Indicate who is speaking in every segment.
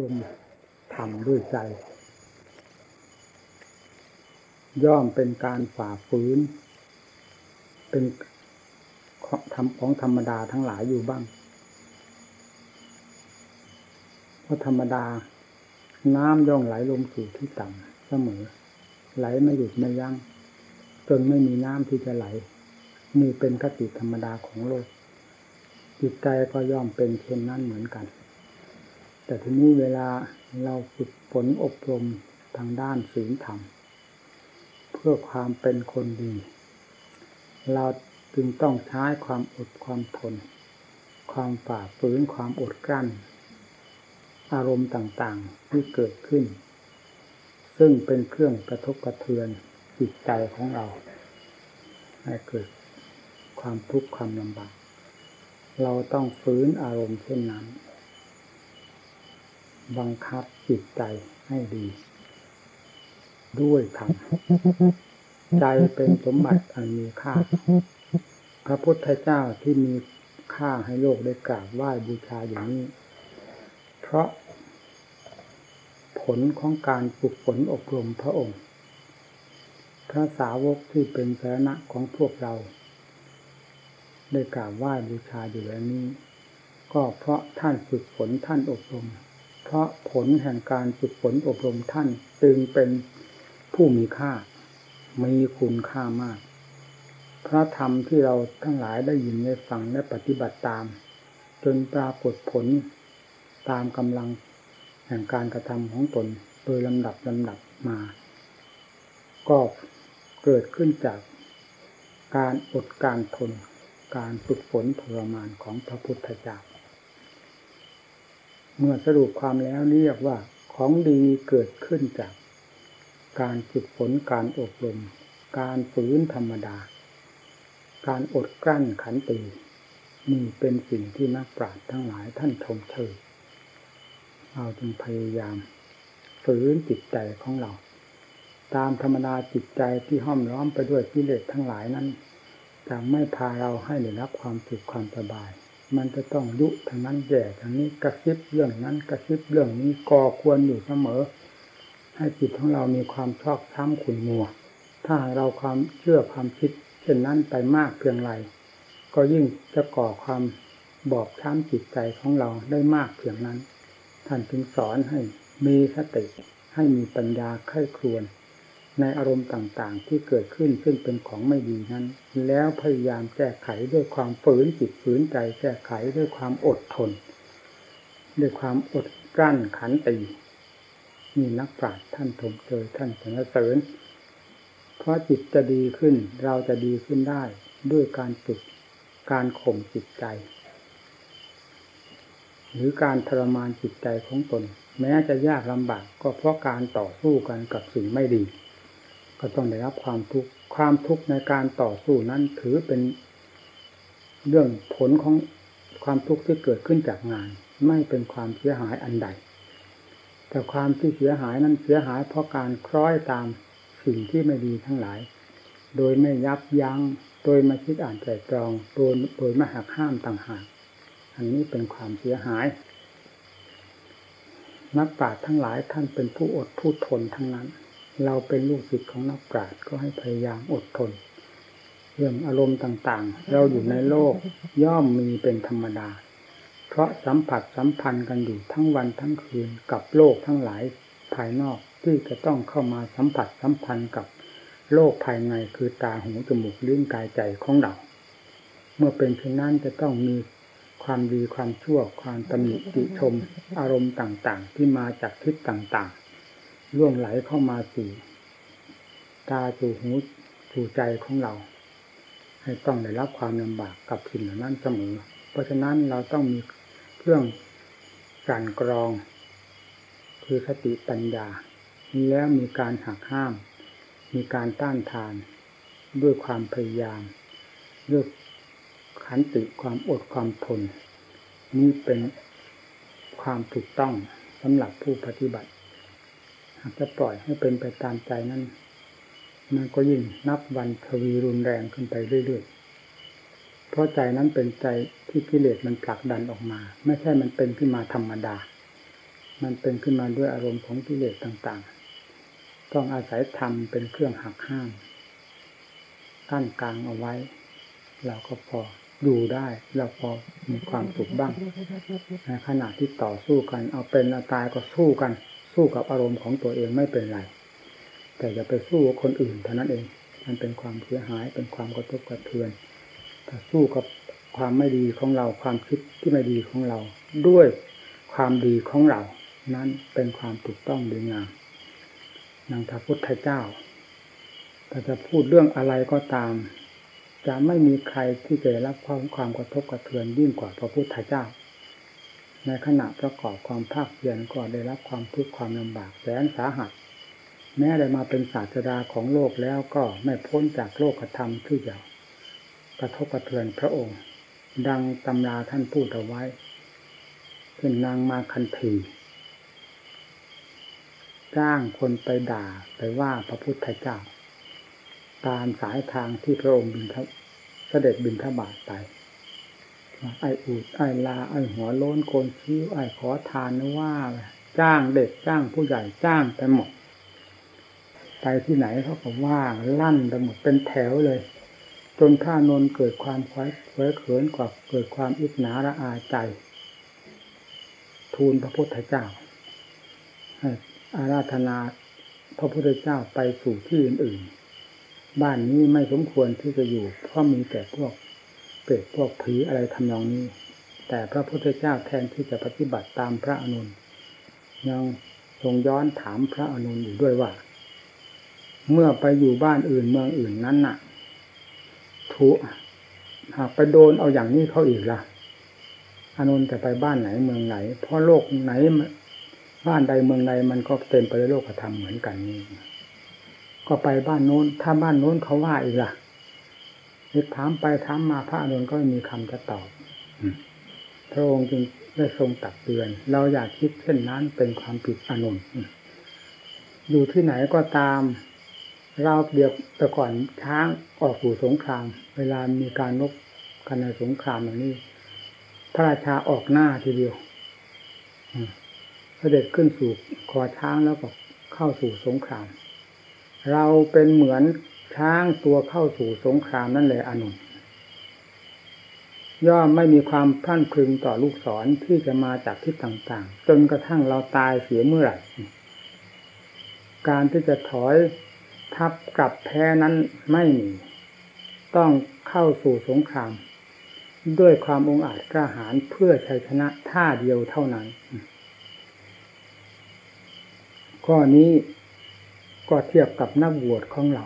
Speaker 1: รมทำด้วยใจ ย่อมเป็นการฝ่าฝืน เป็นของของธรรมดาทั้งหลายอยู่บ้าง เพราะธรรมดา น้ำย่องไหลลงสู่ที่ต่ำเสมอ ไหลไม่หยุดไม่ยัง้งจนไม่มีน้ำที่จะไหลนี่เป็นคติธรรมดาของโลก จิตใจก็ย่อมเป็นเช่นนั้นเหมือนกัน แต่ทีนี้เวลาเราฝึกฝนอบรมทางด้านศีลธรรม เพื่อความเป็นคนดี เราจึงต้องใช้ความอดความทน ความฝ่าฝืนความอดกลั้น อารมณ์ต่างๆที่เกิดขึ้น ซึ่งเป็นเครื่องกระทบกระเทือนจิตใจของเรา ให้เกิดความทุกข์ความลำบาก เราต้องฝืนอารมณ์เช่นนั้น บังคับจิตใจให้ดี ด้วยธรรมใจเป็นสมบัติอันมีค่า พระพุทธเจ้าที่มีค่าให้โลกได้กราบไหว้บูชาอย่างนี้ เพราะผลของการฝึกฝนอบรมพระองค์ พระสาวกที่เป็นสาระของพวกเรา ได้กราบไหว้บูชาอยู่แล้วนี้ ก็เพราะท่านฝึกฝนท่านอบรมเพ ราะผลแห่งการฝึกฝนอบรมท่านจึงเป็นผู้มีค่า มีคุณค่ามาก พระธรรมที่เราทั้งหลายได้ยินได้ฟังและปฏิบัติตาม จนปรากฏผลตามกำลังแห่งการกระทำของตนโดยลำดับลำดับมา ก็เกิดขึ้นจากการอดการทน การฝึกฝนทรมานของพระพุทธเจ้า เมื่อสรุปความแล้วเรียกว่าของดีเกิดขึ้นจาก การฝึกฝนการอบรม การฝืนธรรมดา การอดกลั้นขันตินี่เป็นสิ่งที่นักปราชญ์ทั้งหลายท่านชมเชยเราจึงพยายาม ฝืนจิตใจของเรา ตามธรรมดาจิตใจที่ห้อมล้อมไปด้วยกิเลสทั้งหลายนั้นจะไม่พาเราให้ได้รับความสุขความสบาย มันจะต้องยุทางนั้นแย่ทางนี้กระซิบเรื่องนั้นกระซิบเรื่องนี้ก่อควรอยู่เสมอ ให้จิตของเรามีความชอบช้ำขุ่นมัว ถ้าเราความเชื่อความคิด เช่นนั้นไปมากเพียงไรก็ยิ่งจะก่อความบอบช้ำจิตใจของเราได้มากเพียงนั้น ท่านจึงสอนให้มีสติให้มีปัญญาไข้ครวน ในอารมณ์ต่างๆ ที่เกิดขึ้นซึ่งเป็นของไม่ดีนั้น แล้วพยายามแก้ไขด้วยความฝืนจิตฝืนใจแก้ไขด้วยความอดทน ด้วยความอดกลั้นขันตีมีนักปราชญ์ท่านชมเชยท่านสรรเสริญ เพราะจิตจะดีขึ้นเราจะดีขึ้นได้ด้วยการฝึกการข่มจิตใจ หรือการทรมานจิตใจของตน แม้จะยากลำบากก็เพราะการต่อสู้กันกับสิ่งไม่ดี ก็ต้องได้รับความทุกข์ความทุกข์ในการต่อสู้นั้นถือเป็นเรื่องผลของความทุกข์ที่เกิดขึ้นจากงาน ไม่เป็นความเสียหายอันใด แต่ความที่เสียหายนั้นเสียหายเพราะการคล้อยตามสิ่งที่ไม่ดีทั้งหลาย โดยไม่ยับยัง้งโดยไมาคิดอ่านแต่ตรองโดยโดยไม่หักห้ามต่างหากอันนี้เป็นความเสียหาย นักปราชญ์ทั้งหลายท่านเป็นผู้อดผู้ทนทั้งนั้น เราเป็นลูกศิษย์ของนักปราชญ์ก็ให้พยายามอดทน เรื่องอารมณ์ต่างๆ เราอยู่ในโลกย่อมมีเป็นธรรมดา เพราะสัมผัสสัมพันธ์กันอยู่ทั้งวันทั้งคืนกับโลกทั้งหลายภายนอกที่จะต้องเข้ามาสัมผัสสัมพันธ์กับโลกภายในคือตาหูจมูกลิ้นกายใจของเรา เมื่อเป็นเช่นนั้นจะต้องมีความดีความชั่วความตำหนิติชมอารมณ์ต่างๆ ที่มาจากทิศต่างๆ ล่วงไหลเข้ามาสู่ตาสู่หูสู่ใจของเรา ให้ต้องได้รับความลำบากกับสิ่งเหล่านั้นเสมอ เพราะฉะนั้นเราต้องมีเครื่องการกรอง คือสติปัญญา แล้วมีการหักห้าม มีการต้านทาน ด้วยความพยายามด้วยขันติความอดความทน นี่เป็นความถูกต้องสำหรับผู้ปฏิบัติ จะปล่อยให้เป็นไปตามใจนั้นมันก็ยิ่งนับวันทวีรุนแรงขึ้นไปเรื่อยๆ เพราะใจนั้นเป็นใจที่กิเลสมันผลักดันออกมา ไม่ใช่มันเป็นขึ้นมาธรรมดา มันเป็นขึ้นมาด้วยอารมณ์ของกิเลสต่างๆ ต้องอาศัยธรรมเป็นเครื่องหักห้ามกั้นกลางเอาไว้ เราก็พออยู่ได้ เราพอมีความสุขบ้างในขณะที่ต่อสู้กัน เอาเป็นเอาตายก็สู้กัน สู้กับอารมณ์ของตัวเองไม่เป็นไร แต่อย่าไปสู้กับคนอื่นเท่านั้นเอง มันเป็นความเสียหาย เป็นความกระทบกระเทือน ถ้าสู้กับความไม่ดีของเรา ความคิดที่ไม่ดีของเรา ด้วยความดีของเรา นั้นเป็นความถูกต้องดีงามนางพระพุทธเจ้าแต่จะพูดเรื่องอะไรก็ตาม จะไม่มีใครที่จะรับความความกระทบกระเทือนยิ่งกว่าพระพุทธเจ้า ในขณะประกอบความภาคเพียรก็ได้รับความทุกข์ความลำบากแสนสาหัส แม้ได้มาเป็นศาสดาของโลกแล้วก็ไม่พ้นจากโลกธรรมที่จะกระทบกระเทือนพระองค์ ดังตำราท่านพูดเอาไว้เป็นนางมาคันธีจ้างคนไปด่าไปว่าพระพุทธเจ้า ตามสายทางที่พระองค์บินเสด็จบินทบาทไป ไอ้อูดไอ้ลา ไอ้หัวโล้นโกนคิ้วไอ้ขอทานนว่า จ้างเด็กจ้างผู้ใหญ่จ้างไปหมด ไปที่ไหนเขาก็ว่าลั่นไปหมดเป็นแถวเลย จนท่านนเกิดความคว้เว้เขินกว่าเกิดความอิจฉาระอาใจ ทูลพระพุทธเจ้าอาราธนาพระพุทธเจ้าไปสู่ที่อื่นๆ บ้านนี้ไม่สมควรที่จะอยู่เพราะมีแต่พวก เปรตพวกผีอะไรทำนองนี้ แต่พระพุทธเจ้าแทนที่จะปฏิบัติตามพระอนุนยังทรงย้อนถามพระอนุนอยู่ด้วยว่า เมื่อไปอยู่บ้านอื่นเมืองอื่นนั้นน่ะถูหากไปโดนเอาอย่างนี้เขาอีกล่ะอนุนจะไปบ้านไหนเมืองไหน เพราะโลกไหนบ้านใดเมืองใดมันก็เต็มไปด้วยโลกธรรมเหมือนกันนี่ก็ไปบ้านโน้น ถ้าบ้านโน้นเขาว่าอีกล่ะ นี่ถามไปถามมาพระอนุนก็ไม่มีคำจะตอบพระองค์จึงได้ทรงตักเตือน เราอยากคิดเช่นนั้นเป็นความผิดอนุนอยู่ที่ไหนก็ตาม เราเดียบแต่ก่อนช้างออกสู่สงคราม เวลามีการนกกันในสงครามอย่างนี้ พระราชาออกหน้าทีเดียวเสด็จขึ้นสู่คอช้างแล้วก็เข้าสู่สงคราม เราเป็นเหมือน ช้างตัวเข้าสู่สงครามนั่นแหละอนุนย่อมไม่มีความพรั่นพรึงต่อลูกศรที่จะมาจากทิศต่างๆ จนกระทั่งเราตายเสียเมื่อไหร่ การที่จะถอยทับกลับแพ้นั้นไม่มี ต้องเข้าสู่สงคราม ด้วยความองอาจกล้าหาญเพื่อชัยชนะท่าเดียวเท่านั้น ข้อนี้ก็เทียบกับนักบวชของเรา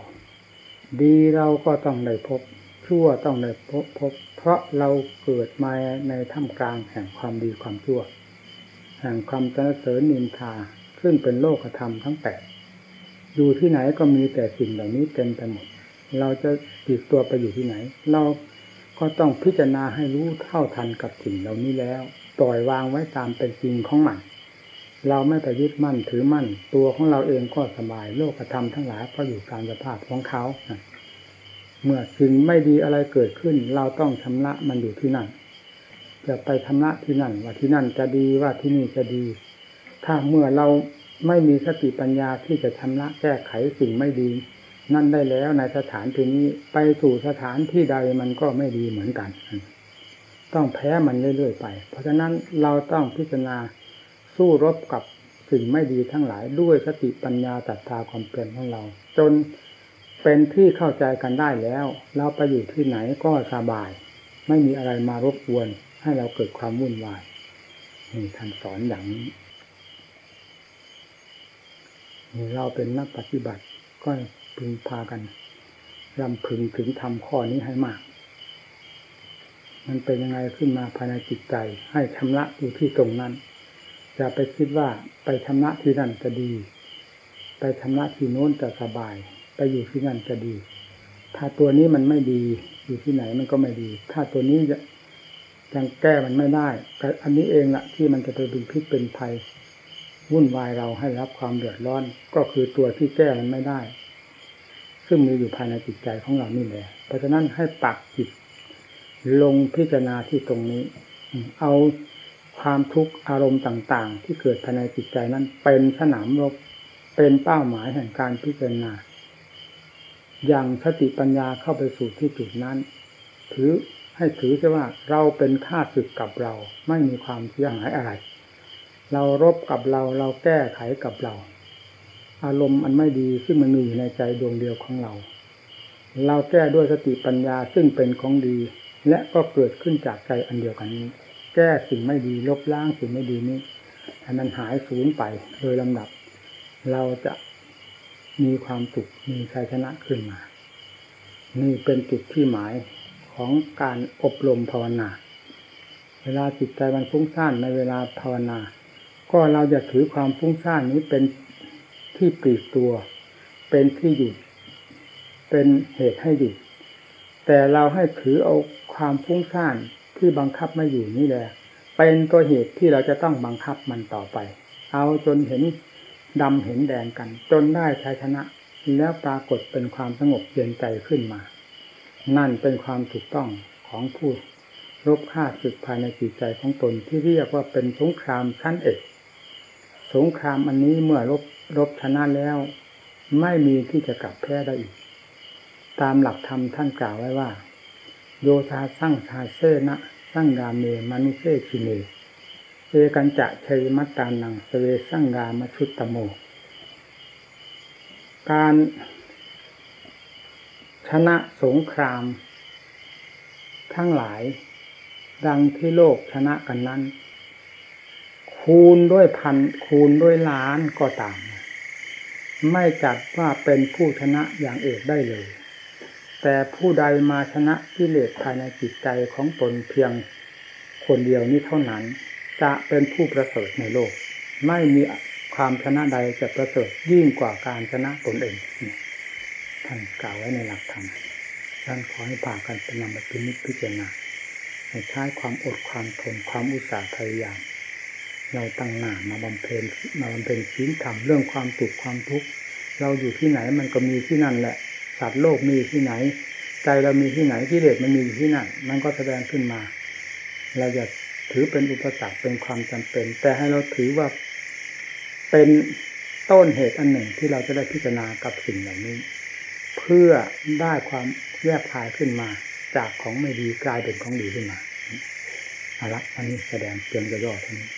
Speaker 1: ดีเราก็ต้องได้พบ ชั่วต้องได้พบพบ เพราะเราเกิดมาในท่ามกลางแห่งความดีความชั่ว แห่งความสรรเสริญนินทาซึ่งเป็นโลกธรรมทั้งแปดอยู่ที่ไหนก็มีแต่สิ่งเหล่านี้เต็มไปหมด เราจะติดตัวไปอยู่ที่ไหน เราก็ต้องพิจารณาให้รู้เท่าทันกับสิ่งเหล่านี้แล้ว ปล่อยวางไว้ตามเป็นจริงของมัน เราไม่ไปยึดมั่นถือมั่น ตัวของเราเองก็สบายโลกธรรมทั้งหลายก็อยู่ตามสภาพของเขาเมื่อสิ่งไม่ดีอะไรเกิดขึ้น เราต้องชำระมันอยู่ที่นั่นจะไปชำระที่นั่น ว่าที่นั่นจะดีว่าที่นี่จะดี ถ้าเมื่อเราไม่มีสติปัญญาที่จะชำระแก้ไขสิ่งไม่ดี นั่นได้แล้วในสถานที่นี้ไปสู่สถานที่ใดมันก็ไม่ดีเหมือนกัน ต้องแพ้มันเรื่อยๆไป เพราะฉะนั้นเราต้องพิจารณา สู้รบกับสิ่งไม่ดีทั้งหลายด้วยสติปัญญาตัดตาความเปลี่ยนของเรา จนเป็นที่เข้าใจกันได้แล้ว เราไปอยู่ที่ไหนก็สบาย ไม่มีอะไรมารบกวน ให้เราเกิดความวุ่นวายนี่ท่านสอนอย่างนี้เราเป็นนักปฏิบัติก็พึงพากันรำพึงถึงทำข้อนี้ให้มาก มันเป็นยังไงขึ้นมาภายในจิตใจ ให้ชำระอยู่ที่ตรงนั้น อย่าไปคิดว่าไปชำระที่นั่นจะดี ไปชำระที่โน้นจะสบาย ไปอยู่ที่นั่นจะดี ถ้าตัวนี้มันไม่ดี อยู่ที่ไหนมันก็ไม่ดี ถ้าตัวนี้ยังแก้มันไม่ได้อันนี้เองละที่มันจะไปเป็นพิษเป็นภัยวุ่นวายเราให้รับความเดือดร้อน ก็คือตัวที่แก้มันไม่ได้ ซึ่งมีอยู่ภายในจิตใจของเรานี่แหละเพราะฉะนั้นให้ปักจิตลงพิจารณาที่ตรงนี้ เอา ความทุกข์อารมณ์ต่างๆ ที่เกิดภายในจิตใจนั้น เป็นสนามรบเป็นเป้าหมายแห่งการพิจารณาอย่างสติปัญญาเข้าไปสู่ที่จุดนั้น ถือให้ถือซะว่าเราเป็นข้าศึกกับเราไม่มีความเสียหายอะไร เรารบกับเราเราแก้ไขกับเรา อารมณ์อันไม่ดีซึ่งมันมีอยู่ในใจดวงเดียวของเรา เราแก้ด้วยสติปัญญาซึ่งเป็นของดี และก็เกิดขึ้นจากใจอันเดียวกันนี้ แก้สิ่งไม่ดี ลบล้างสิ่งไม่ดีนี้ให้มันหายสูญไปโดยลำดับ เราจะมีความสุขมีชัยชนะขึ้นมา นี่เป็นจุดที่หมายของการอบรมภาวนา เวลาจิตใจมันฟุ้งซ่านในเวลาภาวนา ก็เราจะถือความฟุ้งซ่านนี้เป็นที่ปลีกตัว เป็นที่หยุด เป็นเหตุให้หยุด แต่เราให้ถือเอาความฟุ้งซ่าน ที่บังคับไม่อยู่นี่แหละเป็นตัวเหตุที่เราจะต้องบังคับมันต่อไป เอาจนเห็นดำเห็นแดงกัน จนได้ชัยชนะ แล้วปรากฏเป็นความสงบเย็นใจขึ้นมา นั่นเป็นความถูกต้องของผู้รบฆ่าศึกภายในจิตใจของตนที่เรียกว่าเป็นสงครามชั้นเอกสงครามอันนี้เมื่อรบรบชนะแล้ว ไม่มีที่จะกลับแพ้ได้อีก ตามหลักธรรมท่านกล่าวไว้ว่า โยธาสร้างชาเซนะสร้างกาเมมานุเซชิเมเอกันจะเชยมัตตานังสเวสร้างกามชุตตโม การชนะสงคราม ทั้งหลาย ดังที่โลกชนะกันนั้น คูณด้วยพัน คูณด้วยล้านก็ตาม ไม่จัดว่าเป็นผู้ชนะอย่างเอกได้เลย แต่ผู้ใดมาชนะกิเลสภายในจิตใจของตนเพียงคนเดียวนี้เท่านั้น จะเป็นผู้ประเสริฐในโลก ไม่มีความชนะใดจะประเสริฐยิ่งกว่าการชนะตนเองท่านกล่าวไว้ในหลักธรรมท่านขอให้พากันไปนำไปพินิจพิจารณาให้ใช้ความอดความทนความอุตสาห์พยายาม เราตั้งหน้ามาบำเพ็ญมาบำเพ็ญศีลธรรมเรื่องความสุขความทุกข์เราอยู่ที่ไหนมันก็มีที่นั่นแหละ สัตว์โลกมีที่ไหน ใจเรามีที่ไหนกิเลสมันมีอยู่ที่นั่นมันก็แสดงขึ้นมา เราจะถือเป็นอุปสรรคเป็นความจำเป็น แต่ให้เราถือว่าเป็นต้นเหตุอันหนึ่งที่เราจะได้พิจารณากับสิ่งเหล่านี้ เพื่อได้ความแยกคายขึ้นมา จากของไม่ดีกลายเป็นของดีขึ้นมาเอาละอันนี้แสดงเพียงย่อเท่านี้